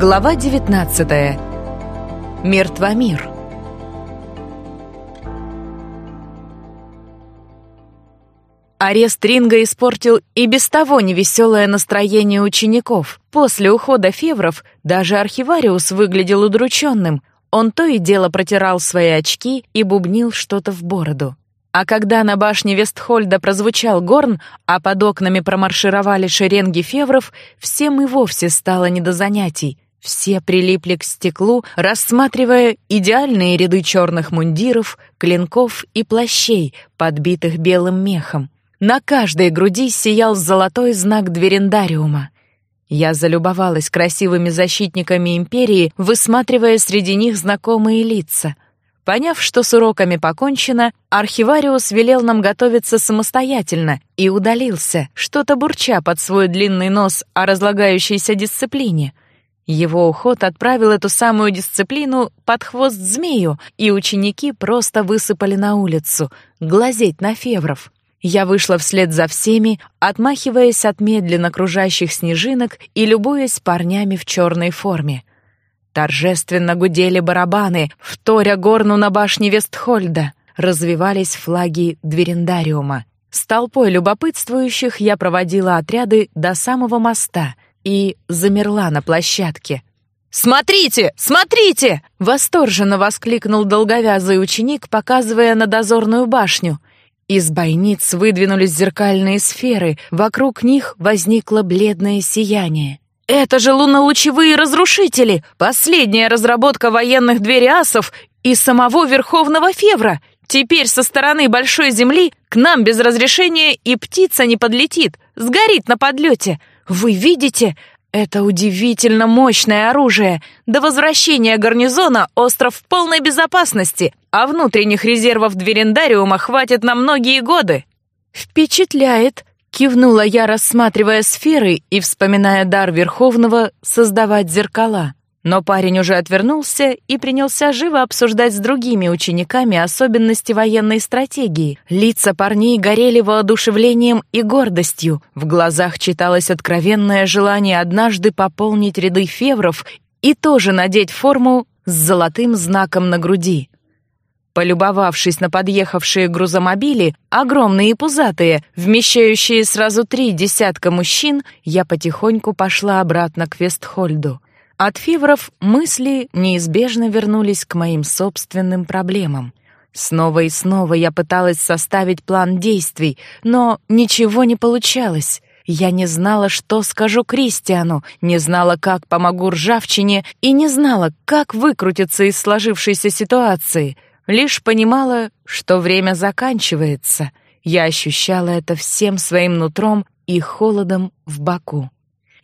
Глава 19. Мертвомир. Арест Ринга испортил и без того невеселое настроение учеников. После ухода февров даже архивариус выглядел удрученным. Он то и дело протирал свои очки и бубнил что-то в бороду. А когда на башне Вестхольда прозвучал горн, а под окнами промаршировали шеренги февров, всем и вовсе стало не до занятий. Все прилипли к стеклу, рассматривая идеальные ряды черных мундиров, клинков и плащей, подбитых белым мехом. На каждой груди сиял золотой знак дверендариума. Я залюбовалась красивыми защитниками империи, высматривая среди них знакомые лица — Поняв, что с уроками покончено, архивариус велел нам готовиться самостоятельно и удалился, что-то бурча под свой длинный нос о разлагающейся дисциплине. Его уход отправил эту самую дисциплину под хвост змею, и ученики просто высыпали на улицу, глазеть на февров. Я вышла вслед за всеми, отмахиваясь от медленно кружащих снежинок и любуясь парнями в черной форме. Торжественно гудели барабаны, вторя горну на башне Вестхольда. Развивались флаги Дверендариума. С толпой любопытствующих я проводила отряды до самого моста и замерла на площадке. «Смотрите! Смотрите!» — восторженно воскликнул долговязый ученик, показывая на дозорную башню. Из бойниц выдвинулись зеркальные сферы, вокруг них возникло бледное сияние. Это же лунолучевые разрушители, последняя разработка военных двериасов и самого Верховного Февра. Теперь со стороны Большой Земли к нам без разрешения и птица не подлетит, сгорит на подлете. Вы видите? Это удивительно мощное оружие. До возвращения гарнизона остров в полной безопасности, а внутренних резервов Дверендариума хватит на многие годы. Впечатляет, Кивнула я, рассматривая сферы и вспоминая дар Верховного создавать зеркала. Но парень уже отвернулся и принялся живо обсуждать с другими учениками особенности военной стратегии. Лица парней горели воодушевлением и гордостью. В глазах читалось откровенное желание однажды пополнить ряды февров и тоже надеть форму с золотым знаком на груди. Полюбовавшись на подъехавшие грузомобили, огромные и пузатые, вмещающие сразу три десятка мужчин, я потихоньку пошла обратно к Вестхольду. От фивров мысли неизбежно вернулись к моим собственным проблемам. Снова и снова я пыталась составить план действий, но ничего не получалось. Я не знала, что скажу Кристиану, не знала, как помогу ржавчине и не знала, как выкрутиться из сложившейся ситуации — Лишь понимала, что время заканчивается. Я ощущала это всем своим нутром и холодом в боку.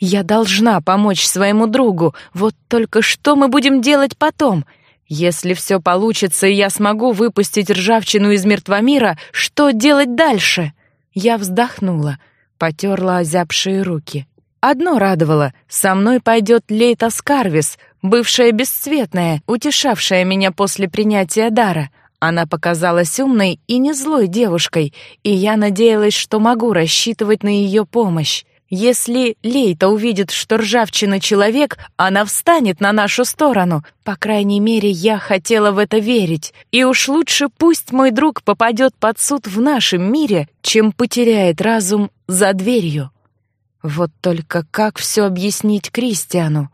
Я должна помочь своему другу, вот только что мы будем делать потом? Если все получится, и я смогу выпустить ржавчину из мертвомира, что делать дальше? Я вздохнула, потерла озябшие руки. Одно радовало — со мной пойдет Лейта Скарвис, бывшая бесцветная, утешавшая меня после принятия дара. Она показалась умной и не злой девушкой, и я надеялась, что могу рассчитывать на ее помощь. Если Лейта увидит, что ржавчина человек, она встанет на нашу сторону. По крайней мере, я хотела в это верить. И уж лучше пусть мой друг попадет под суд в нашем мире, чем потеряет разум за дверью. Вот только как все объяснить Кристиану?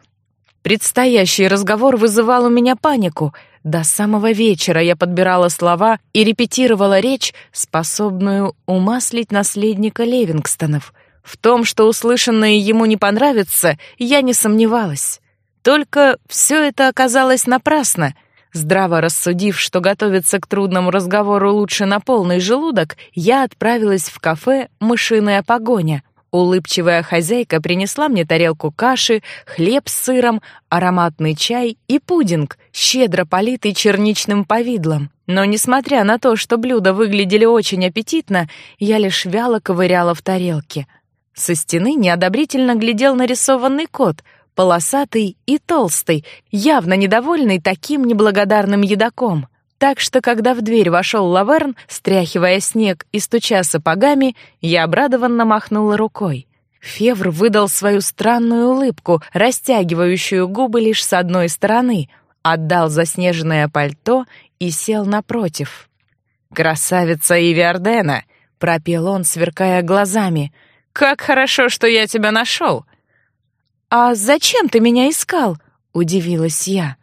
Предстоящий разговор вызывал у меня панику. До самого вечера я подбирала слова и репетировала речь, способную умаслить наследника Левингстонов. В том, что услышанное ему не понравится, я не сомневалась. Только все это оказалось напрасно. Здраво рассудив, что готовиться к трудному разговору лучше на полный желудок, я отправилась в кафе «Мышиная погоня», Улыбчивая хозяйка принесла мне тарелку каши, хлеб с сыром, ароматный чай и пудинг, щедро политый черничным повидлом. Но, несмотря на то, что блюда выглядели очень аппетитно, я лишь вяло ковыряла в тарелке. Со стены неодобрительно глядел нарисованный кот, полосатый и толстый, явно недовольный таким неблагодарным едоком. Так что, когда в дверь вошел Лаверн, стряхивая снег и стуча сапогами, я обрадованно махнула рукой. Февр выдал свою странную улыбку, растягивающую губы лишь с одной стороны, отдал заснеженное пальто и сел напротив. «Красавица Ивиардена!» — пропел он, сверкая глазами. «Как хорошо, что я тебя нашел!» «А зачем ты меня искал?» — удивилась я.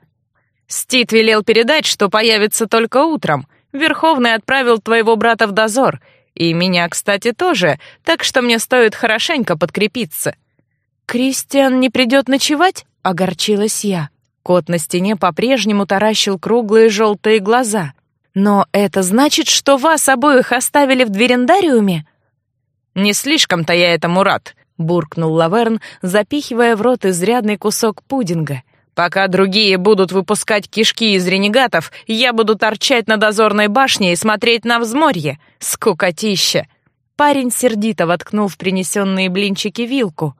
«Стит велел передать, что появится только утром. Верховный отправил твоего брата в дозор. И меня, кстати, тоже, так что мне стоит хорошенько подкрепиться». «Кристиан не придет ночевать?» — огорчилась я. Кот на стене по-прежнему таращил круглые желтые глаза. «Но это значит, что вас обоих оставили в дверендариуме?» «Не слишком-то я этому рад», — буркнул Лаверн, запихивая в рот изрядный кусок пудинга. «Пока другие будут выпускать кишки из ренегатов, я буду торчать на дозорной башне и смотреть на взморье. Скукотища!» Парень сердито воткнул в принесенные блинчики вилку.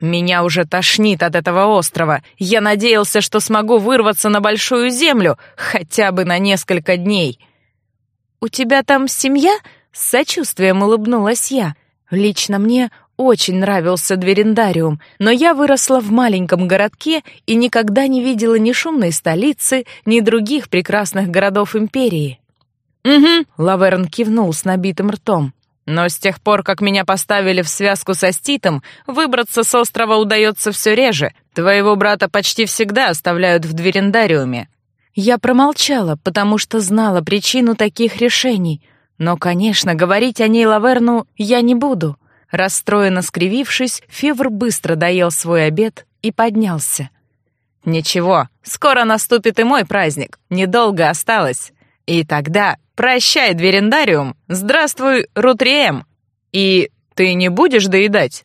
«Меня уже тошнит от этого острова. Я надеялся, что смогу вырваться на большую землю, хотя бы на несколько дней». «У тебя там семья?» — с сочувствием улыбнулась я. «Лично мне очень нравился Дверендариум, но я выросла в маленьком городке и никогда не видела ни шумной столицы, ни других прекрасных городов империи. «Угу», — Лаверн кивнул с набитым ртом. «Но с тех пор, как меня поставили в связку со Ститом, выбраться с острова удается все реже. Твоего брата почти всегда оставляют в Дверендариуме». Я промолчала, потому что знала причину таких решений. Но, конечно, говорить о ней Лаверну я не буду. Расстроенно скривившись, Февр быстро доел свой обед и поднялся. «Ничего, скоро наступит и мой праздник. Недолго осталось. И тогда прощай, Дверендариум, здравствуй, Рутрием. И ты не будешь доедать?»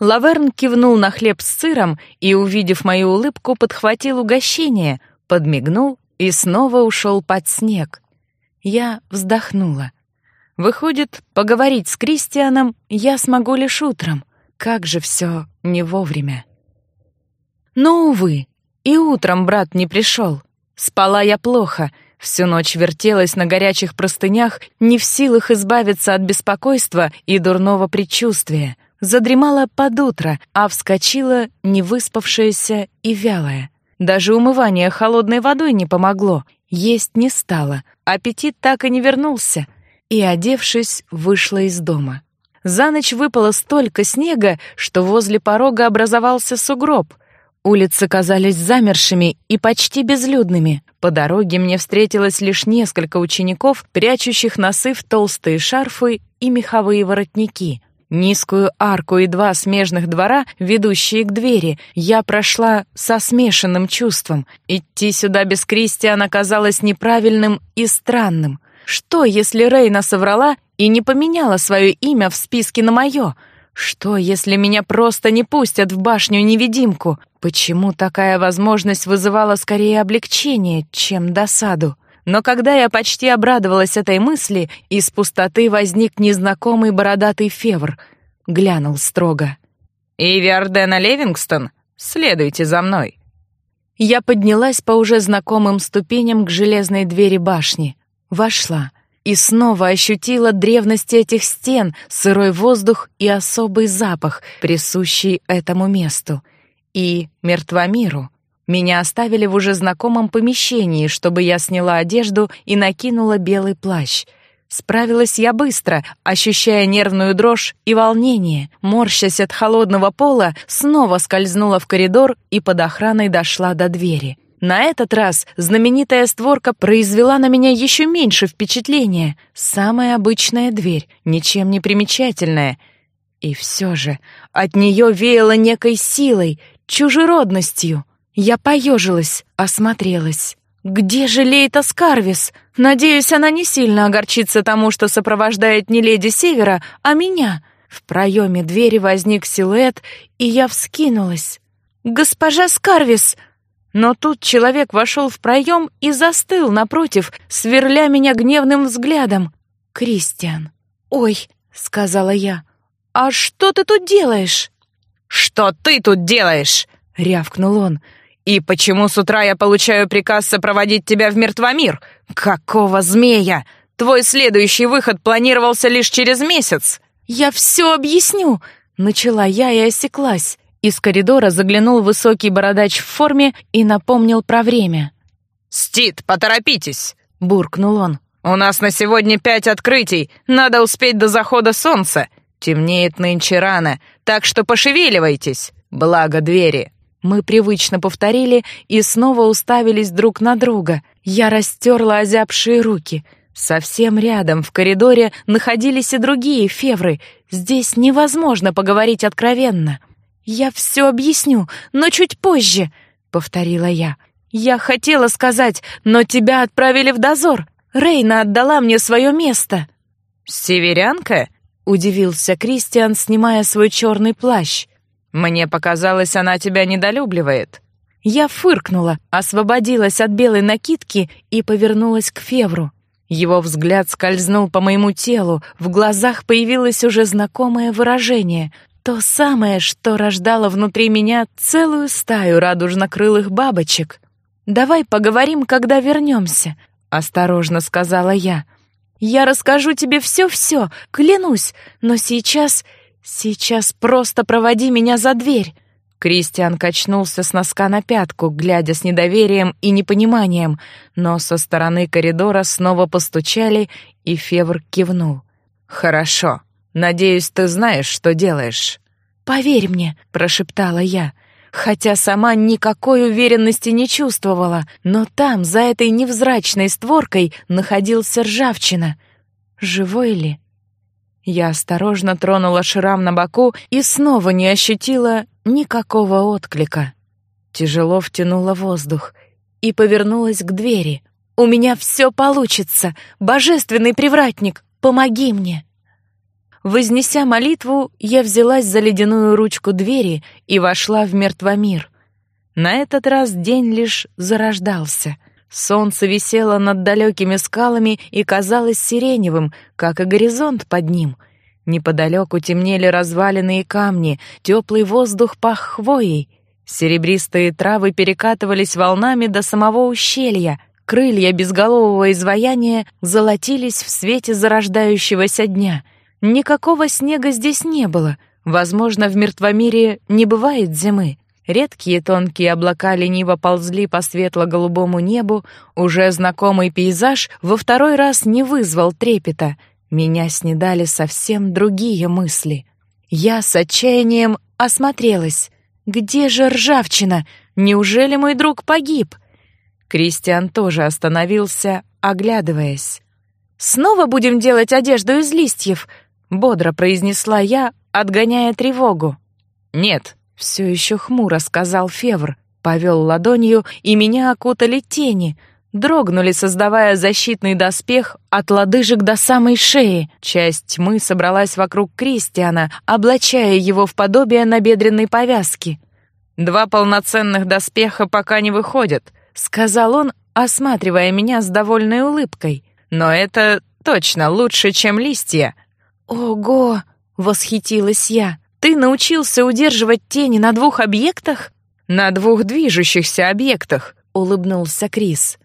Лаверн кивнул на хлеб с сыром и, увидев мою улыбку, подхватил угощение, подмигнул и снова ушел под снег. Я вздохнула. Выходит, поговорить с Кристианом я смогу лишь утром. Как же все не вовремя. Но, увы, и утром брат не пришел. Спала я плохо, всю ночь вертелась на горячих простынях, не в силах избавиться от беспокойства и дурного предчувствия. Задремала под утро, а вскочила невыспавшаяся и вялая. Даже умывание холодной водой не помогло, есть не стало, аппетит так и не вернулся — и, одевшись, вышла из дома. За ночь выпало столько снега, что возле порога образовался сугроб. Улицы казались замершими и почти безлюдными. По дороге мне встретилось лишь несколько учеников, прячущих носы в толстые шарфы и меховые воротники. Низкую арку и два смежных двора, ведущие к двери, я прошла со смешанным чувством. Идти сюда без Кристиана казалось неправильным и странным. Что, если Рейна соврала и не поменяла свое имя в списке на мое? Что, если меня просто не пустят в башню-невидимку? Почему такая возможность вызывала скорее облегчение, чем досаду? Но когда я почти обрадовалась этой мысли, из пустоты возник незнакомый бородатый февр. Глянул строго. «Иви Ардена Левингстон, следуйте за мной». Я поднялась по уже знакомым ступеням к железной двери башни. Вошла и снова ощутила древность этих стен, сырой воздух и особый запах, присущий этому месту. И мертвомиру. Меня оставили в уже знакомом помещении, чтобы я сняла одежду и накинула белый плащ. Справилась я быстро, ощущая нервную дрожь и волнение. Морщась от холодного пола, снова скользнула в коридор и под охраной дошла до двери. На этот раз знаменитая створка произвела на меня еще меньше впечатления. Самая обычная дверь, ничем не примечательная. И все же от нее веяло некой силой, чужеродностью. Я поежилась, осмотрелась. «Где же Лейта Скарвис? Надеюсь, она не сильно огорчится тому, что сопровождает не леди Севера, а меня». В проеме двери возник силуэт, и я вскинулась. «Госпожа Скарвис!» Но тут человек вошел в проем и застыл напротив, сверля меня гневным взглядом. «Кристиан!» «Ой!» — сказала я. «А что ты тут делаешь?» «Что ты тут делаешь?» — рявкнул он. «И почему с утра я получаю приказ сопроводить тебя в мертвомир? Какого змея? Твой следующий выход планировался лишь через месяц». «Я все объясню!» Начала я и осеклась. Из коридора заглянул высокий бородач в форме и напомнил про время. «Стит, поторопитесь!» — буркнул он. «У нас на сегодня пять открытий. Надо успеть до захода солнца. Темнеет нынче рано, так что пошевеливайтесь. Благо двери». Мы привычно повторили и снова уставились друг на друга. Я растерла озябшие руки. Совсем рядом в коридоре находились и другие февры. Здесь невозможно поговорить откровенно. «Я все объясню, но чуть позже», — повторила я. «Я хотела сказать, но тебя отправили в дозор. Рейна отдала мне свое место». «Северянка?» — удивился Кристиан, снимая свой черный плащ. «Мне показалось, она тебя недолюбливает». Я фыркнула, освободилась от белой накидки и повернулась к Февру. Его взгляд скользнул по моему телу, в глазах появилось уже знакомое выражение, то самое, что рождало внутри меня целую стаю радужно-крылых бабочек. «Давай поговорим, когда вернемся», — осторожно сказала я. «Я расскажу тебе все-все, клянусь, но сейчас «Сейчас просто проводи меня за дверь!» Кристиан качнулся с носка на пятку, глядя с недоверием и непониманием, но со стороны коридора снова постучали, и Февр кивнул. «Хорошо. Надеюсь, ты знаешь, что делаешь». «Поверь мне», — прошептала я, хотя сама никакой уверенности не чувствовала, но там, за этой невзрачной створкой, находился ржавчина. Живой ли? Я осторожно тронула шрам на боку и снова не ощутила никакого отклика. Тяжело втянула воздух и повернулась к двери. «У меня все получится! Божественный привратник, помоги мне!» Вознеся молитву, я взялась за ледяную ручку двери и вошла в мертвомир. На этот раз день лишь зарождался — Солнце висело над далекими скалами и казалось сиреневым, как и горизонт под ним. Неподалеку темнели разваленные камни, теплый воздух пах хвоей. Серебристые травы перекатывались волнами до самого ущелья. Крылья безголового изваяния золотились в свете зарождающегося дня. Никакого снега здесь не было. Возможно, в мертвомире не бывает зимы. Редкие тонкие облака лениво ползли по светло-голубому небу, уже знакомый пейзаж во второй раз не вызвал трепета. Меня снедали совсем другие мысли. Я с отчаянием осмотрелась. Где же ржавчина? Неужели мой друг погиб? Кристиан тоже остановился, оглядываясь. «Снова будем делать одежду из листьев», — бодро произнесла я, отгоняя тревогу. «Нет», все еще хмуро сказал Февр, повел ладонью, и меня окутали тени, дрогнули, создавая защитный доспех от лодыжек до самой шеи. Часть тьмы собралась вокруг Кристиана, облачая его в подобие набедренной повязки. «Два полноценных доспеха пока не выходят», — сказал он, осматривая меня с довольной улыбкой. «Но это точно лучше, чем листья». «Ого!» — восхитилась я. Ты научился удерживать тени на двух объектах? На двух движущихся объектах, улыбнулся Крис.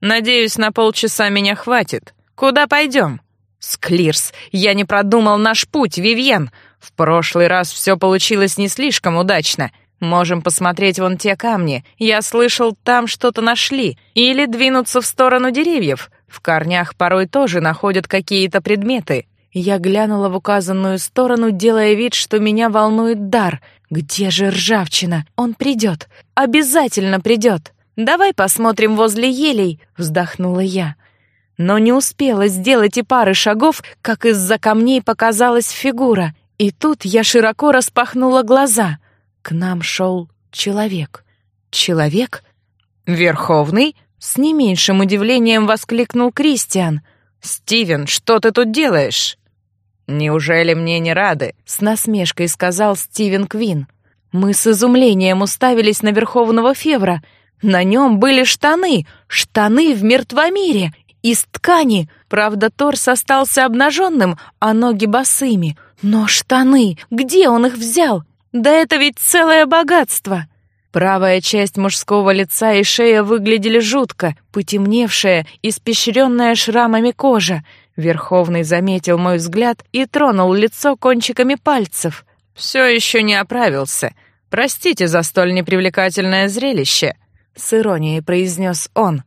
Надеюсь, на полчаса меня хватит. Куда пойдем? Склирс, я не продумал наш путь, Вивьен. В прошлый раз все получилось не слишком удачно. Можем посмотреть вон те камни. Я слышал, там что-то нашли. Или двинуться в сторону деревьев. В корнях порой тоже находят какие-то предметы. Я глянула в указанную сторону, делая вид, что меня волнует дар. Где же ржавчина? Он придет. Обязательно придет. Давай посмотрим возле елей, вздохнула я. Но не успела сделать и пары шагов, как из-за камней показалась фигура. И тут я широко распахнула глаза. К нам шел человек. Человек? Верховный? С не меньшим удивлением воскликнул Кристиан. «Стивен, что ты тут делаешь?» «Неужели мне не рады?» — с насмешкой сказал Стивен Квин. Мы с изумлением уставились на Верховного Февра. На нем были штаны, штаны в мертвомире, из ткани. Правда, торс остался обнаженным, а ноги босыми. Но штаны, где он их взял? Да это ведь целое богатство. Правая часть мужского лица и шея выглядели жутко, потемневшая, испещренная шрамами кожа. Верховный заметил мой взгляд и тронул лицо кончиками пальцев. «Все еще не оправился. Простите за столь непривлекательное зрелище», — с иронией произнес он.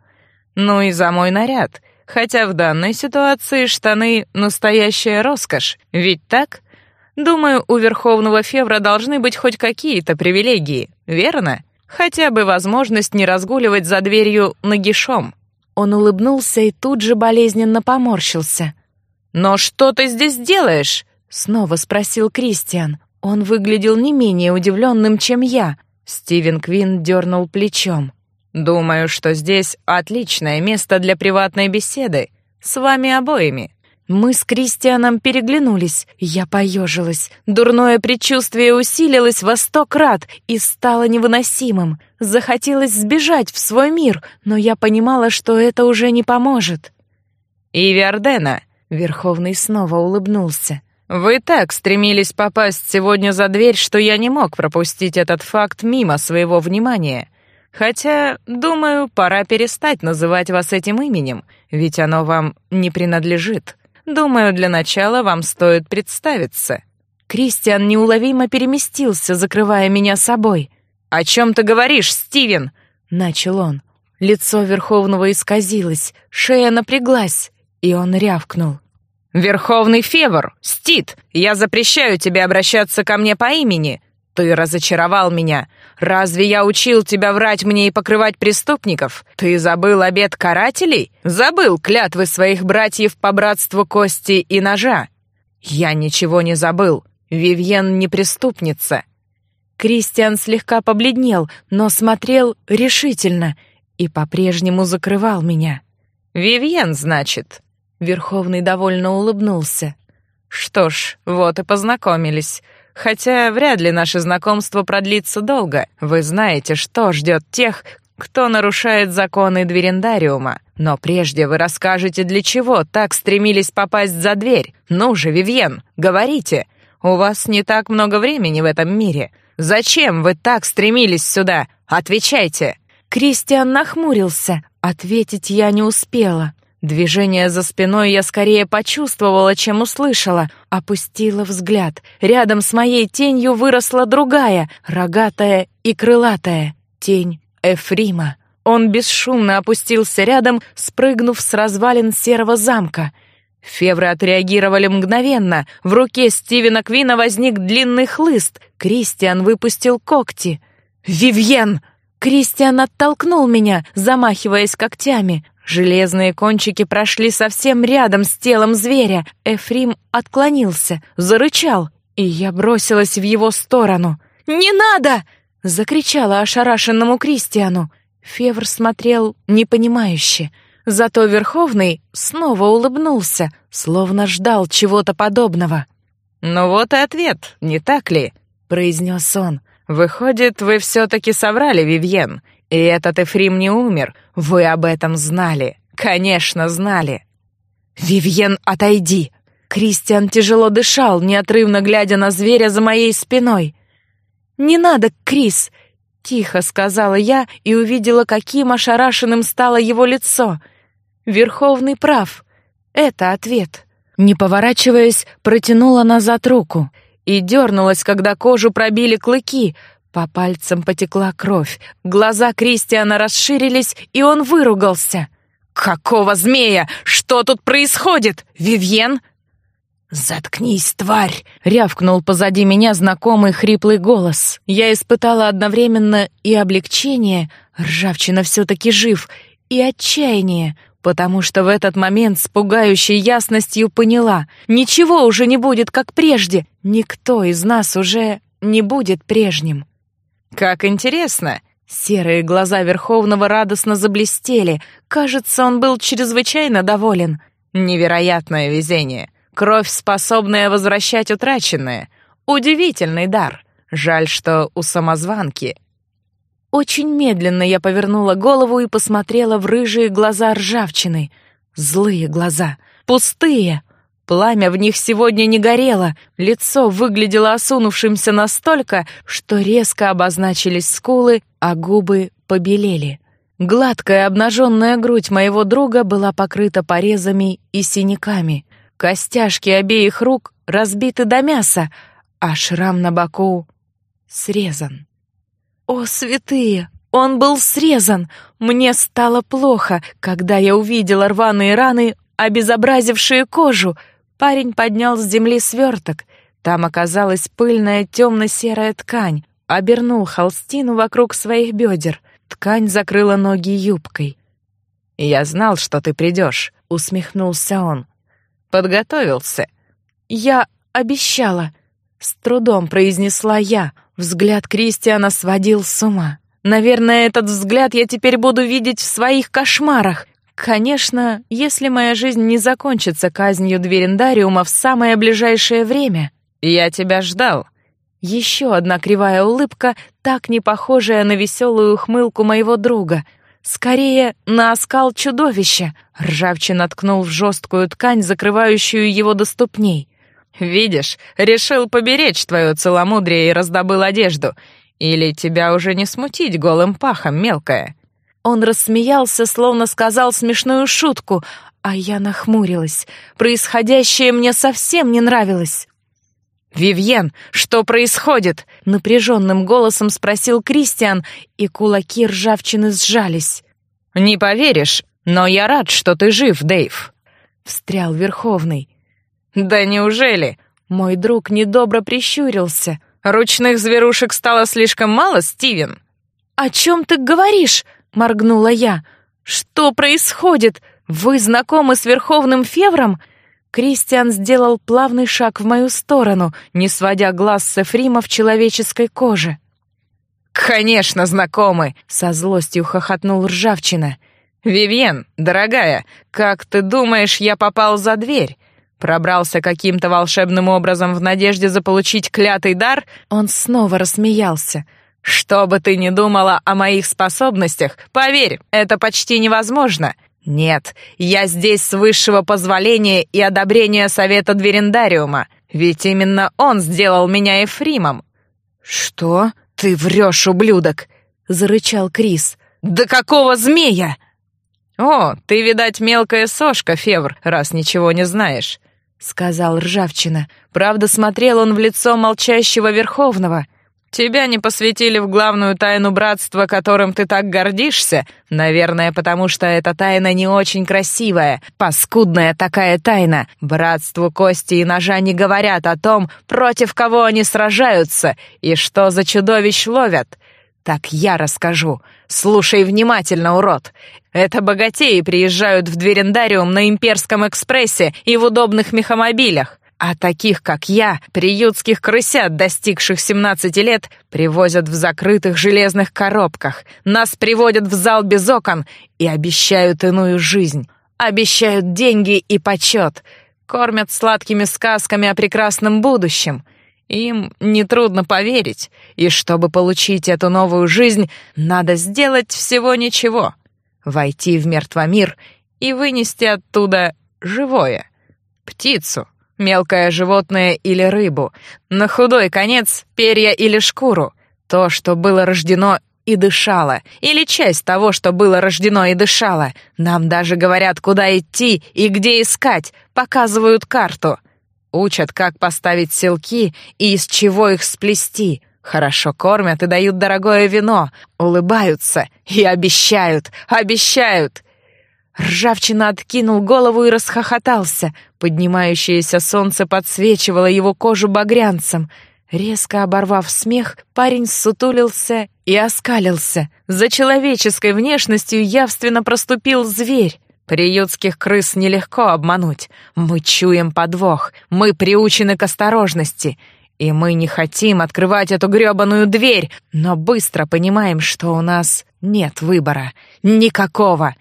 «Ну и за мой наряд. Хотя в данной ситуации штаны — настоящая роскошь. Ведь так? Думаю, у Верховного Февра должны быть хоть какие-то привилегии, верно? Хотя бы возможность не разгуливать за дверью нагишом». Он улыбнулся и тут же болезненно поморщился. «Но что ты здесь делаешь?» — снова спросил Кристиан. Он выглядел не менее удивленным, чем я. Стивен Квин дернул плечом. «Думаю, что здесь отличное место для приватной беседы. С вами обоими». Мы с Кристианом переглянулись. Я поежилась. Дурное предчувствие усилилось во сто крат и стало невыносимым. Захотелось сбежать в свой мир, но я понимала, что это уже не поможет. «Иви Ардена», — Верховный снова улыбнулся. «Вы так стремились попасть сегодня за дверь, что я не мог пропустить этот факт мимо своего внимания. Хотя, думаю, пора перестать называть вас этим именем, ведь оно вам не принадлежит». Думаю, для начала вам стоит представиться». Кристиан неуловимо переместился, закрывая меня собой. «О чем ты говоришь, Стивен?» — начал он. Лицо Верховного исказилось, шея напряглась, и он рявкнул. «Верховный Февр! Стит! Я запрещаю тебе обращаться ко мне по имени! Ты разочаровал меня. Разве я учил тебя врать мне и покрывать преступников? Ты забыл обет карателей? Забыл клятвы своих братьев по братству кости и ножа? Я ничего не забыл. Вивьен не преступница. Кристиан слегка побледнел, но смотрел решительно и по-прежнему закрывал меня. «Вивьен, значит?» Верховный довольно улыбнулся. «Что ж, вот и познакомились. Хотя вряд ли наше знакомство продлится долго. Вы знаете, что ждет тех, кто нарушает законы Дверендариума. Но прежде вы расскажете, для чего так стремились попасть за дверь. Ну же, Вивьен, говорите. У вас не так много времени в этом мире. Зачем вы так стремились сюда? Отвечайте!» Кристиан нахмурился. Ответить я не успела. Движение за спиной я скорее почувствовала, чем услышала. Опустила взгляд. Рядом с моей тенью выросла другая, рогатая и крылатая. Тень Эфрима. Он бесшумно опустился рядом, спрыгнув с развалин серого замка. Февры отреагировали мгновенно. В руке Стивена Квина возник длинный хлыст. Кристиан выпустил когти. «Вивьен!» Кристиан оттолкнул меня, замахиваясь когтями. Железные кончики прошли совсем рядом с телом зверя. Эфрим отклонился, зарычал, и я бросилась в его сторону. «Не надо!» — закричала ошарашенному Кристиану. Февр смотрел непонимающе. Зато Верховный снова улыбнулся, словно ждал чего-то подобного. «Ну вот и ответ, не так ли?» — произнес он. «Выходит, вы все-таки соврали, Вивьен. И этот Эфрим не умер. Вы об этом знали. Конечно, знали. «Вивьен, отойди!» Кристиан тяжело дышал, неотрывно глядя на зверя за моей спиной. «Не надо, Крис!» — тихо сказала я и увидела, каким ошарашенным стало его лицо. «Верховный прав. Это ответ». Не поворачиваясь, протянула назад руку и дернулась, когда кожу пробили клыки, по пальцам потекла кровь. Глаза Кристиана расширились, и он выругался. «Какого змея? Что тут происходит? Вивьен?» «Заткнись, тварь!» — рявкнул позади меня знакомый хриплый голос. Я испытала одновременно и облегчение, ржавчина все-таки жив, и отчаяние, потому что в этот момент с пугающей ясностью поняла, ничего уже не будет, как прежде, никто из нас уже не будет прежним. «Как интересно!» Серые глаза Верховного радостно заблестели. Кажется, он был чрезвычайно доволен. «Невероятное везение! Кровь, способная возвращать утраченное! Удивительный дар! Жаль, что у самозванки!» Очень медленно я повернула голову и посмотрела в рыжие глаза ржавчины. Злые глаза, пустые, Пламя в них сегодня не горело, лицо выглядело осунувшимся настолько, что резко обозначились скулы, а губы побелели. Гладкая обнаженная грудь моего друга была покрыта порезами и синяками. Костяшки обеих рук разбиты до мяса, а шрам на боку срезан. О, святые! Он был срезан! Мне стало плохо, когда я увидела рваные раны, обезобразившие кожу. Парень поднял с земли сверток. Там оказалась пыльная темно-серая ткань. Обернул холстину вокруг своих бедер. Ткань закрыла ноги юбкой. «Я знал, что ты придешь», — усмехнулся он. «Подготовился». «Я обещала», — с трудом произнесла я. Взгляд Кристиана сводил с ума. Наверное, этот взгляд я теперь буду видеть в своих кошмарах. Конечно, если моя жизнь не закончится казнью Дверендариума в самое ближайшее время. Я тебя ждал. Еще одна кривая улыбка, так не похожая на веселую ухмылку моего друга. Скорее, на оскал чудовища. Ржавчина ткнул в жесткую ткань, закрывающую его до ступней. «Видишь, решил поберечь твое целомудрие и раздобыл одежду. Или тебя уже не смутить голым пахом, мелкая?» Он рассмеялся, словно сказал смешную шутку, а я нахмурилась. Происходящее мне совсем не нравилось. «Вивьен, что происходит?» — напряженным голосом спросил Кристиан, и кулаки ржавчины сжались. «Не поверишь, но я рад, что ты жив, Дэйв», — встрял Верховный. «Да неужели?» — мой друг недобро прищурился — Ручных зверушек стало слишком мало, Стивен?» «О чем ты говоришь?» — моргнула я. «Что происходит? Вы знакомы с Верховным Февром?» Кристиан сделал плавный шаг в мою сторону, не сводя глаз с Эфрима в человеческой коже. «Конечно, знакомы!» — со злостью хохотнул Ржавчина. «Вивьен, дорогая, как ты думаешь, я попал за дверь? Пробрался каким-то волшебным образом в надежде заполучить клятый дар, он снова рассмеялся. «Что бы ты ни думала о моих способностях, поверь, это почти невозможно. Нет, я здесь с высшего позволения и одобрения Совета Дверендариума, ведь именно он сделал меня Эфримом». «Что? Ты врешь, ублюдок!» — зарычал Крис. «Да какого змея?» «О, ты, видать, мелкая сошка, Февр, раз ничего не знаешь сказал Ржавчина. Правда, смотрел он в лицо молчащего Верховного. Тебя не посвятили в главную тайну братства, которым ты так гордишься, наверное, потому что эта тайна не очень красивая, паскудная такая тайна. Братству кости и ножа не говорят о том, против кого они сражаются и что за чудовищ ловят. Так я расскажу. Слушай внимательно, урод. Это богатеи приезжают в Дверендариум на имперском экспрессе и в удобных мехомобилях. А таких, как я, приютских крысят, достигших 17 лет, привозят в закрытых железных коробках. Нас приводят в зал без окон и обещают иную жизнь. Обещают деньги и почет. Кормят сладкими сказками о прекрасном будущем. Им нетрудно поверить, и чтобы получить эту новую жизнь, надо сделать всего ничего. Войти в мертвомир и вынести оттуда живое. Птицу, мелкое животное или рыбу, на худой конец перья или шкуру, то, что было рождено и дышало, или часть того, что было рождено и дышало. Нам даже говорят, куда идти и где искать, показывают карту — Учат, как поставить селки и из чего их сплести. Хорошо кормят и дают дорогое вино. Улыбаются и обещают, обещают. Ржавчина откинул голову и расхохотался. Поднимающееся солнце подсвечивало его кожу багрянцем. Резко оборвав смех, парень сутулился и оскалился. За человеческой внешностью явственно проступил зверь. Приютских крыс нелегко обмануть. Мы чуем подвох, мы приучены к осторожности. И мы не хотим открывать эту грёбаную дверь, но быстро понимаем, что у нас нет выбора. Никакого.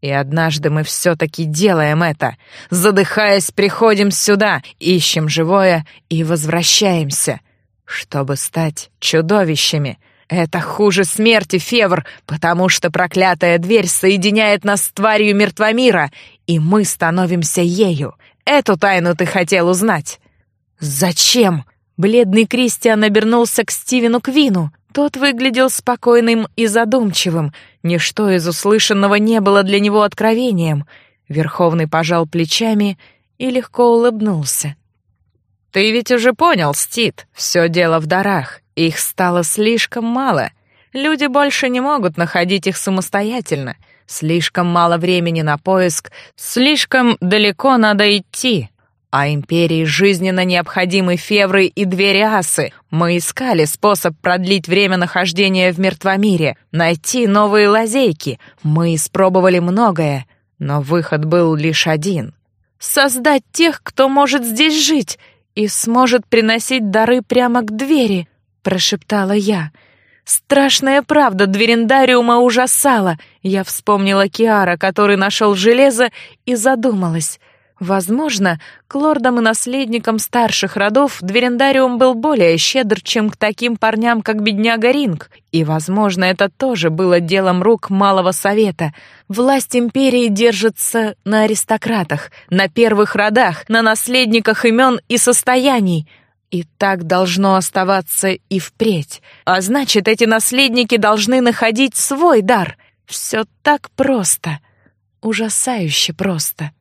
И однажды мы все-таки делаем это. Задыхаясь, приходим сюда, ищем живое и возвращаемся, чтобы стать чудовищами — это хуже смерти, Февр, потому что проклятая дверь соединяет нас с тварью мертвомира, и мы становимся ею. Эту тайну ты хотел узнать. Зачем? Бледный Кристиан обернулся к Стивену Квину. Тот выглядел спокойным и задумчивым. Ничто из услышанного не было для него откровением. Верховный пожал плечами и легко улыбнулся. Ты ведь уже понял, Стит, все дело в дарах. Их стало слишком мало. Люди больше не могут находить их самостоятельно. Слишком мало времени на поиск, слишком далеко надо идти. А империи жизненно необходимы февры и две риасы. Мы искали способ продлить время нахождения в мертвомире, найти новые лазейки. Мы испробовали многое, но выход был лишь один. Создать тех, кто может здесь жить и сможет приносить дары прямо к двери, прошептала я. Страшная правда Дверендариума ужасала. Я вспомнила Киара, который нашел железо, и задумалась. Возможно, к лордам и наследникам старших родов Дверендариум был более щедр, чем к таким парням, как бедняга Ринг. И, возможно, это тоже было делом рук Малого Совета. Власть империи держится на аристократах, на первых родах, на наследниках имен и состояний. И так должно оставаться и впредь. А значит, эти наследники должны находить свой дар. Все так просто. Ужасающе просто.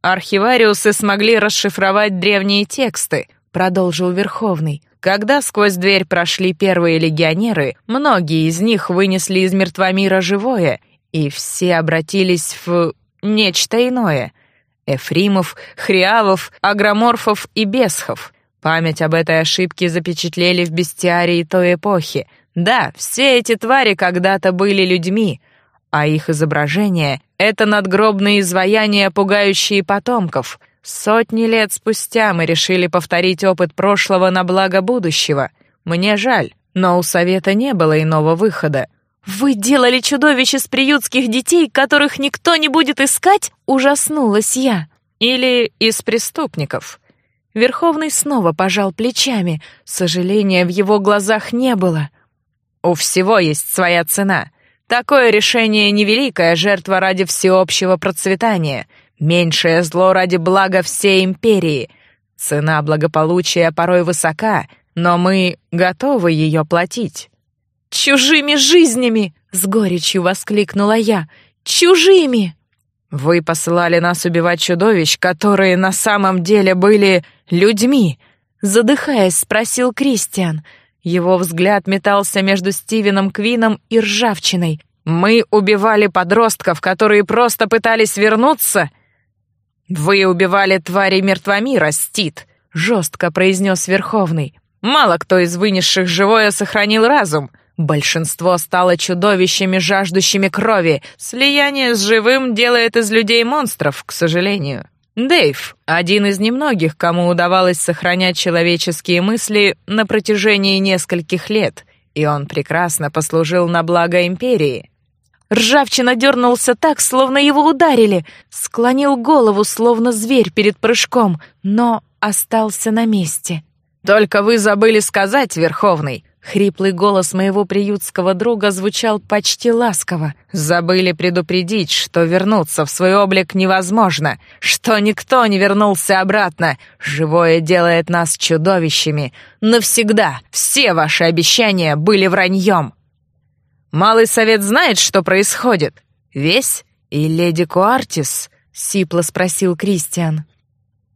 «Архивариусы смогли расшифровать древние тексты», — продолжил Верховный. «Когда сквозь дверь прошли первые легионеры, многие из них вынесли из мертвомира живое, и все обратились в нечто иное. Эфримов, Хриавов, Агроморфов и Бесхов. Память об этой ошибке запечатлели в бестиарии той эпохи. Да, все эти твари когда-то были людьми, а их изображения — это надгробные изваяния, пугающие потомков. Сотни лет спустя мы решили повторить опыт прошлого на благо будущего. Мне жаль, но у Совета не было иного выхода. «Вы делали чудовищ из приютских детей, которых никто не будет искать?» — ужаснулась я. «Или из преступников». Верховный снова пожал плечами. Сожаления в его глазах не было. «У всего есть своя цена. Такое решение — невеликая жертва ради всеобщего процветания, меньшее зло ради блага всей империи. Цена благополучия порой высока, но мы готовы ее платить». «Чужими жизнями!» — с горечью воскликнула я. «Чужими!» «Вы посылали нас убивать чудовищ, которые на самом деле были людьми?» Задыхаясь, спросил Кристиан — его взгляд метался между Стивеном Квином и ржавчиной. «Мы убивали подростков, которые просто пытались вернуться?» «Вы убивали твари мертвомира, Стит», — жестко произнес Верховный. «Мало кто из вынесших живое сохранил разум. Большинство стало чудовищами, жаждущими крови. Слияние с живым делает из людей монстров, к сожалению». Дэйв — один из немногих, кому удавалось сохранять человеческие мысли на протяжении нескольких лет, и он прекрасно послужил на благо Империи. Ржавчина дернулся так, словно его ударили, склонил голову, словно зверь перед прыжком, но остался на месте. «Только вы забыли сказать, Верховный, Хриплый голос моего приютского друга звучал почти ласково. Забыли предупредить, что вернуться в свой облик невозможно, что никто не вернулся обратно. Живое делает нас чудовищами. Навсегда все ваши обещания были враньем. Малый совет знает, что происходит? Весь? И леди Куартис? Сипло спросил Кристиан.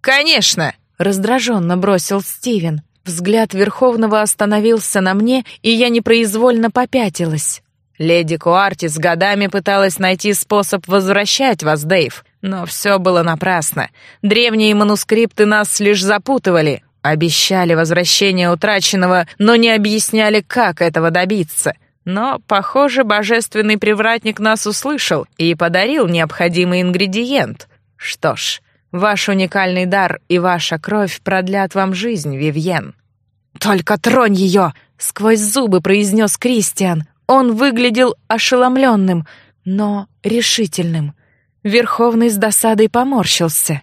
Конечно, раздраженно бросил Стивен. Взгляд Верховного остановился на мне, и я непроизвольно попятилась. Леди Куартис годами пыталась найти способ возвращать вас, Дэйв, но все было напрасно. Древние манускрипты нас лишь запутывали. Обещали возвращение утраченного, но не объясняли, как этого добиться. Но, похоже, божественный привратник нас услышал и подарил необходимый ингредиент. Что ж, Ваш уникальный дар и ваша кровь продлят вам жизнь, Вивьен». «Только тронь ее!» — сквозь зубы произнес Кристиан. Он выглядел ошеломленным, но решительным. Верховный с досадой поморщился.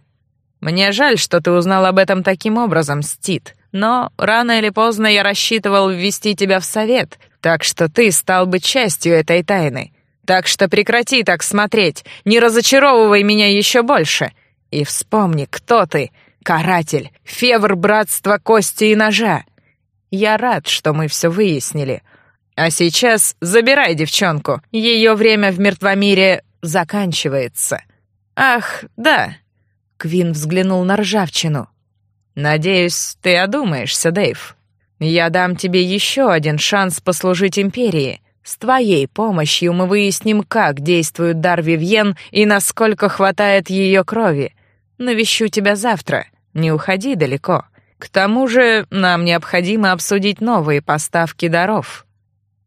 «Мне жаль, что ты узнал об этом таким образом, Стит, но рано или поздно я рассчитывал ввести тебя в совет, так что ты стал бы частью этой тайны. Так что прекрати так смотреть, не разочаровывай меня еще больше. И вспомни, кто ты, каратель, февр братства кости и ножа. Я рад, что мы все выяснили. А сейчас забирай девчонку. Ее время в мертвомире заканчивается. Ах, да. Квин взглянул на ржавчину. Надеюсь, ты одумаешься, Дэйв. Я дам тебе еще один шанс послужить Империи. С твоей помощью мы выясним, как действует дар Вивьен и насколько хватает ее крови. Навещу тебя завтра. Не уходи далеко. К тому же нам необходимо обсудить новые поставки даров».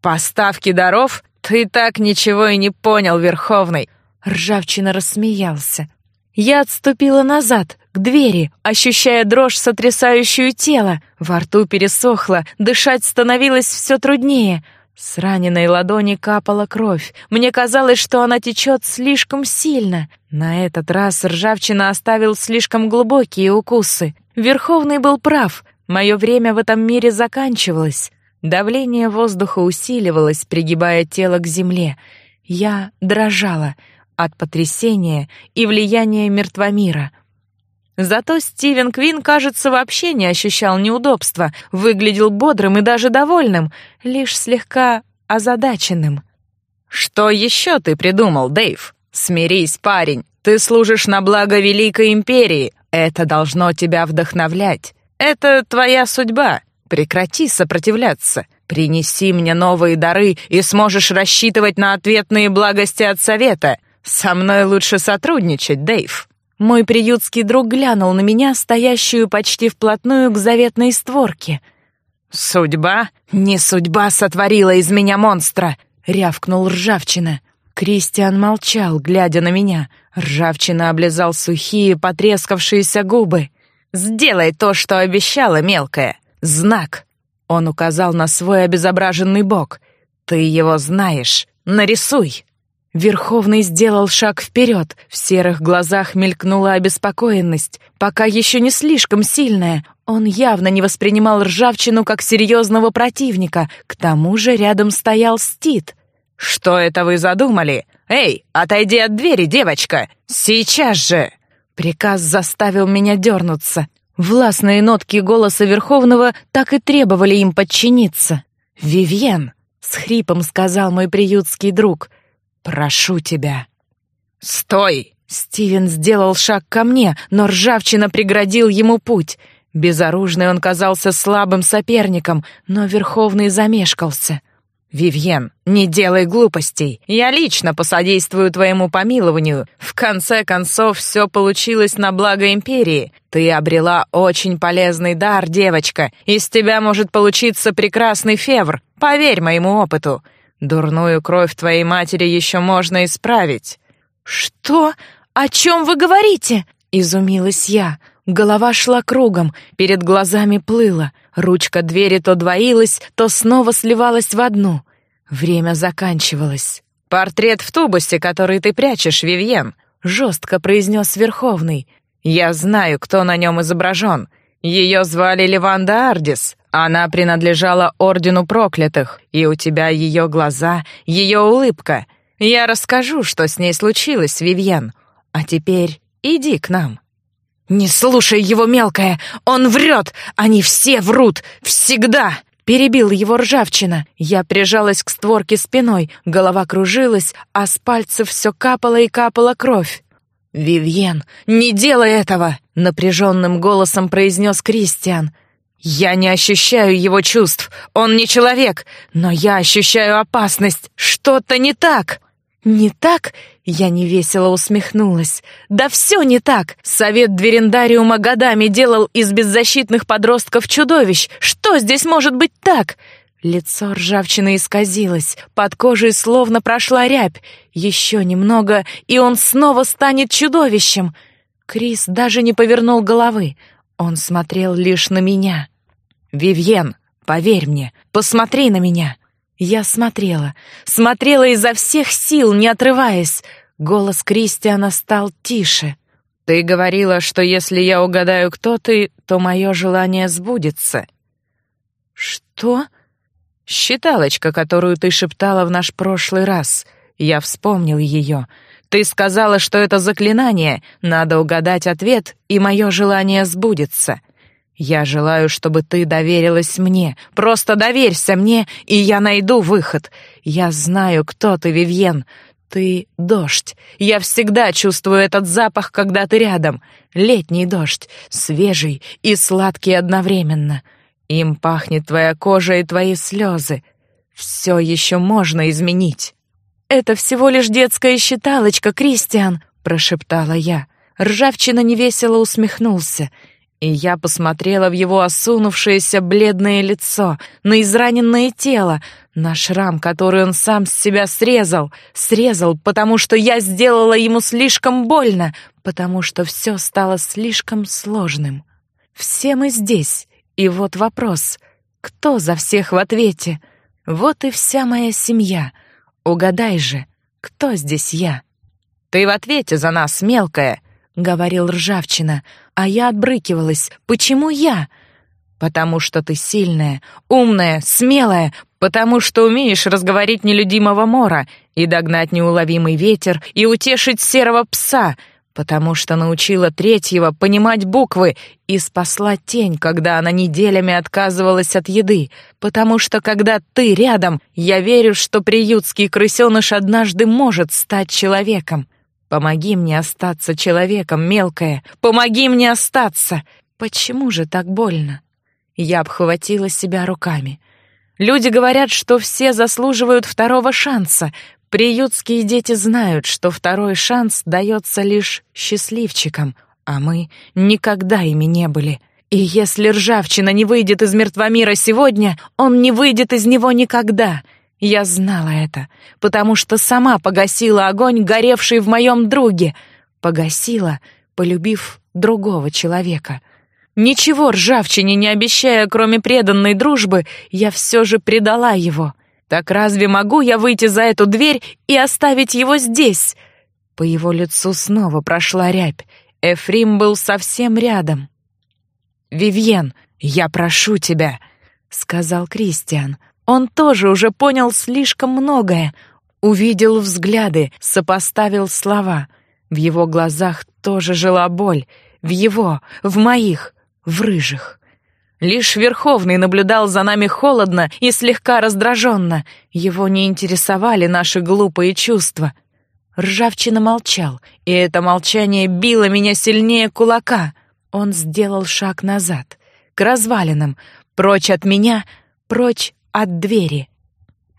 «Поставки даров? Ты так ничего и не понял, Верховный!» Ржавчина рассмеялся. Я отступила назад, к двери, ощущая дрожь, сотрясающую тело. Во рту пересохло, дышать становилось все труднее. С раненой ладони капала кровь. Мне казалось, что она течет слишком сильно. На этот раз ржавчина оставил слишком глубокие укусы. Верховный был прав. Мое время в этом мире заканчивалось. Давление воздуха усиливалось, пригибая тело к земле. Я дрожала от потрясения и влияния мертвомира. Зато Стивен Квин, кажется, вообще не ощущал неудобства, выглядел бодрым и даже довольным, лишь слегка озадаченным. «Что еще ты придумал, Дэйв? Смирись, парень, ты служишь на благо Великой Империи, это должно тебя вдохновлять. Это твоя судьба, прекрати сопротивляться». Принеси мне новые дары, и сможешь рассчитывать на ответные благости от совета. Со мной лучше сотрудничать, Дэйв. Мой приютский друг глянул на меня, стоящую почти вплотную к заветной створке. «Судьба? Не судьба сотворила из меня монстра!» — рявкнул Ржавчина. Кристиан молчал, глядя на меня. Ржавчина облизал сухие, потрескавшиеся губы. «Сделай то, что обещала, мелкая. Знак!» Он указал на свой обезображенный бок. «Ты его знаешь. Нарисуй!» Верховный сделал шаг вперед, в серых глазах мелькнула обеспокоенность, пока еще не слишком сильная. Он явно не воспринимал ржавчину как серьезного противника, к тому же рядом стоял Стит. «Что это вы задумали? Эй, отойди от двери, девочка! Сейчас же!» Приказ заставил меня дернуться. Властные нотки голоса Верховного так и требовали им подчиниться. «Вивьен!» — с хрипом сказал мой приютский друг — «Прошу тебя». «Стой!» Стивен сделал шаг ко мне, но ржавчина преградил ему путь. Безоружный он казался слабым соперником, но Верховный замешкался. «Вивьен, не делай глупостей. Я лично посодействую твоему помилованию. В конце концов, все получилось на благо Империи. Ты обрела очень полезный дар, девочка. Из тебя может получиться прекрасный февр. Поверь моему опыту. Дурную кровь твоей матери еще можно исправить». «Что? О чем вы говорите?» — изумилась я. Голова шла кругом, перед глазами плыла. Ручка двери то двоилась, то снова сливалась в одну. Время заканчивалось. «Портрет в тубусе, который ты прячешь, Вивьен», — жестко произнес Верховный. «Я знаю, кто на нем изображен. Ее звали Леванда Ардис. Она принадлежала Ордену Проклятых, и у тебя ее глаза, ее улыбка. Я расскажу, что с ней случилось, Вивьен. А теперь иди к нам». «Не слушай его, мелкая! Он врет! Они все врут! Всегда!» Перебил его ржавчина. Я прижалась к створке спиной, голова кружилась, а с пальцев все капала и капала кровь. «Вивьен, не делай этого!» — напряженным голосом произнес Кристиан. «Я не ощущаю его чувств. Он не человек. Но я ощущаю опасность. Что-то не так». «Не так?» — я невесело усмехнулась. «Да все не так! Совет Дверендариума годами делал из беззащитных подростков чудовищ. Что здесь может быть так?» Лицо ржавчины исказилось, под кожей словно прошла рябь. Еще немного, и он снова станет чудовищем. Крис даже не повернул головы. Он смотрел лишь на меня. «Вивьен, поверь мне, посмотри на меня!» Я смотрела, смотрела изо всех сил, не отрываясь. Голос Кристиана стал тише. «Ты говорила, что если я угадаю, кто ты, то мое желание сбудется». «Что?» «Считалочка, которую ты шептала в наш прошлый раз. Я вспомнил ее. Ты сказала, что это заклинание, надо угадать ответ, и мое желание сбудется. Я желаю, чтобы ты доверилась мне. Просто доверься мне, и я найду выход. Я знаю, кто ты, Вивьен. Ты — дождь. Я всегда чувствую этот запах, когда ты рядом. Летний дождь, свежий и сладкий одновременно. Им пахнет твоя кожа и твои слезы. Все еще можно изменить. «Это всего лишь детская считалочка, Кристиан», — прошептала я. Ржавчина невесело усмехнулся, и я посмотрела в его осунувшееся бледное лицо, на израненное тело, на шрам, который он сам с себя срезал. Срезал, потому что я сделала ему слишком больно, потому что все стало слишком сложным. Все мы здесь, и вот вопрос, кто за всех в ответе? Вот и вся моя семья — Угадай же, кто здесь я? Ты в ответе за нас, мелкая, говорил Ржавчина, а я отбрыкивалась. Почему я? Потому что ты сильная, умная, смелая, потому что умеешь разговорить нелюдимого мора и догнать неуловимый ветер и утешить серого пса — потому что научила третьего понимать буквы и спасла тень, когда она неделями отказывалась от еды, потому что когда ты рядом, я верю, что приютский крысеныш однажды может стать человеком. Помоги мне остаться человеком, мелкая, помоги мне остаться. Почему же так больно? Я обхватила себя руками. Люди говорят, что все заслуживают второго шанса, Приютские дети знают, что второй шанс дается лишь счастливчикам, а мы никогда ими не были. И если ржавчина не выйдет из мертвомира сегодня, он не выйдет из него никогда. Я знала это, потому что сама погасила огонь, горевший в моем друге. Погасила, полюбив другого человека. Ничего ржавчине не обещая, кроме преданной дружбы, я все же предала его. Так разве могу я выйти за эту дверь и оставить его здесь? По его лицу снова прошла рябь. Эфрим был совсем рядом. «Вивьен, я прошу тебя», — сказал Кристиан. Он тоже уже понял слишком многое. Увидел взгляды, сопоставил слова. В его глазах тоже жила боль. В его, в моих, в рыжих. Лишь Верховный наблюдал за нами холодно и слегка раздраженно. Его не интересовали наши глупые чувства. Ржавчина молчал, и это молчание било меня сильнее кулака. Он сделал шаг назад, к развалинам, прочь от меня, прочь от двери.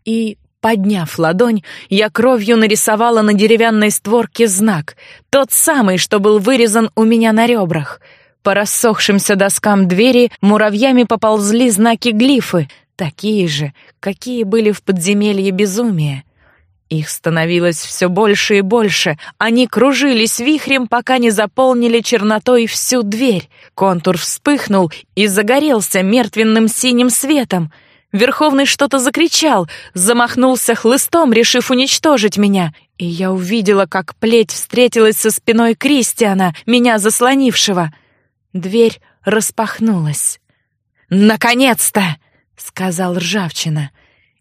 И, подняв ладонь, я кровью нарисовала на деревянной створке знак, тот самый, что был вырезан у меня на ребрах — по рассохшимся доскам двери муравьями поползли знаки-глифы, такие же, какие были в подземелье безумия. Их становилось все больше и больше. Они кружились вихрем, пока не заполнили чернотой всю дверь. Контур вспыхнул и загорелся мертвенным синим светом. Верховный что-то закричал, замахнулся хлыстом, решив уничтожить меня. И я увидела, как плеть встретилась со спиной Кристиана, меня заслонившего. Дверь распахнулась. «Наконец-то!» — сказал Ржавчина.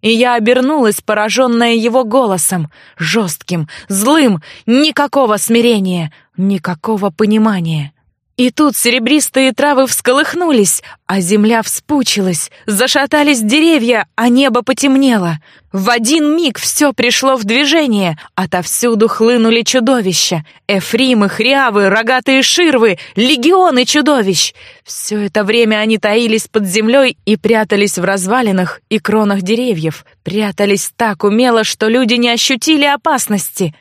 И я обернулась, пораженная его голосом, жестким, злым, никакого смирения, никакого понимания. И тут серебристые травы всколыхнулись, а земля вспучилась, зашатались деревья, а небо потемнело. В один миг все пришло в движение, отовсюду хлынули чудовища. Эфримы, хрявы, рогатые ширвы, легионы чудовищ. Все это время они таились под землей и прятались в развалинах и кронах деревьев. Прятались так умело, что люди не ощутили опасности.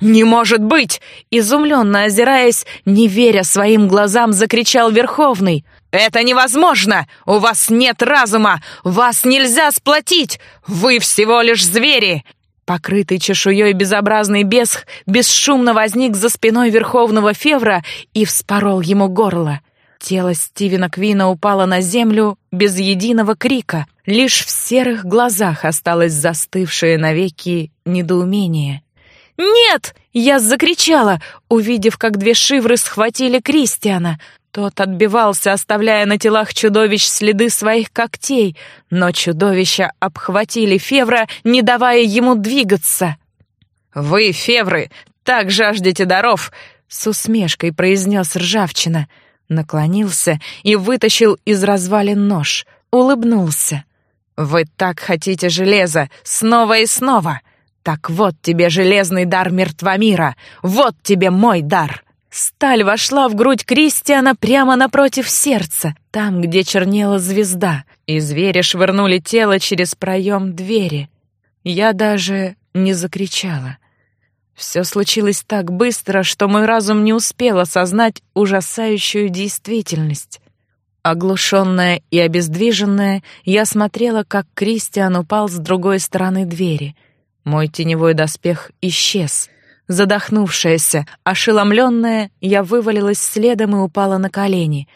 «Не может быть!» — изумленно озираясь, не веря своим глазам, закричал Верховный. «Это невозможно! У вас нет разума! Вас нельзя сплотить! Вы всего лишь звери!» Покрытый чешуей безобразный бесх бесшумно возник за спиной Верховного Февра и вспорол ему горло. Тело Стивена Квина упало на землю без единого крика. Лишь в серых глазах осталось застывшее навеки недоумение. «Нет!» — я закричала, увидев, как две шивры схватили Кристиана. Тот отбивался, оставляя на телах чудовищ следы своих когтей, но чудовища обхватили Февра, не давая ему двигаться. «Вы, Февры, так жаждете даров!» — с усмешкой произнес Ржавчина. Наклонился и вытащил из развалин нож. Улыбнулся. «Вы так хотите железа! Снова и снова! Так вот тебе железный дар мертвомира, вот тебе мой дар!» Сталь вошла в грудь Кристиана прямо напротив сердца, там, где чернела звезда, и звери швырнули тело через проем двери. Я даже не закричала. Все случилось так быстро, что мой разум не успел осознать ужасающую действительность. Оглушенная и обездвиженная, я смотрела, как Кристиан упал с другой стороны двери. Мой теневой доспех исчез. Задохнувшаяся, ошеломленная, я вывалилась следом и упала на колени.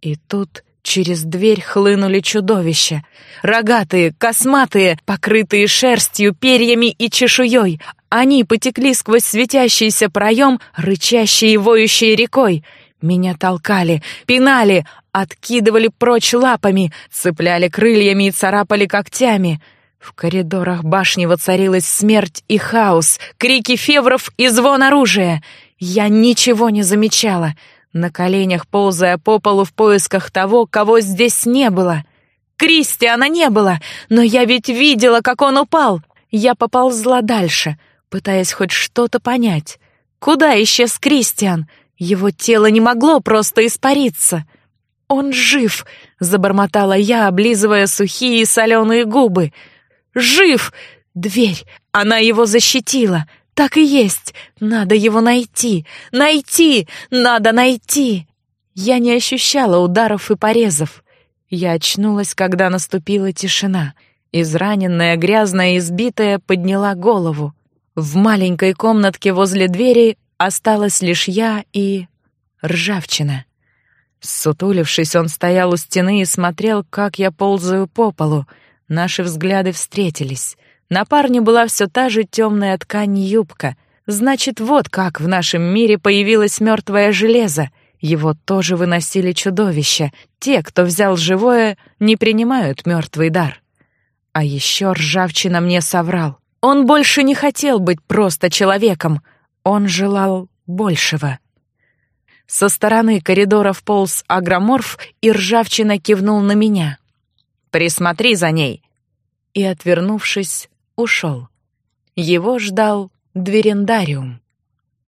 И тут через дверь хлынули чудовища. Рогатые, косматые, покрытые шерстью, перьями и чешуей. Они потекли сквозь светящийся проем, рычащие и воющие рекой. Меня толкали, пинали, откидывали прочь лапами, цепляли крыльями и царапали когтями. В коридорах башни воцарилась смерть и хаос, крики февров и звон оружия. Я ничего не замечала, на коленях ползая по полу в поисках того, кого здесь не было. Кристиана не было, но я ведь видела, как он упал. Я поползла дальше, пытаясь хоть что-то понять. Куда исчез Кристиан? Его тело не могло просто испариться. «Он жив!» — забормотала я, облизывая сухие соленые губы. «Жив! Дверь! Она его защитила! Так и есть! Надо его найти! Найти! Надо найти!» Я не ощущала ударов и порезов. Я очнулась, когда наступила тишина. Израненная, грязная, избитая, подняла голову. В маленькой комнатке возле двери осталась лишь я и... ржавчина. Сутулившись, он стоял у стены и смотрел, как я ползаю по полу. Наши взгляды встретились. На парне была все та же темная ткань юбка. Значит, вот как в нашем мире появилось мертвое железо. Его тоже выносили чудовища. Те, кто взял живое, не принимают мертвый дар. А еще ржавчина мне соврал. Он больше не хотел быть просто человеком. Он желал большего. Со стороны коридора вполз агроморф, и ржавчина кивнул на меня. «Присмотри за ней!» И, отвернувшись, ушел. Его ждал дверендариум.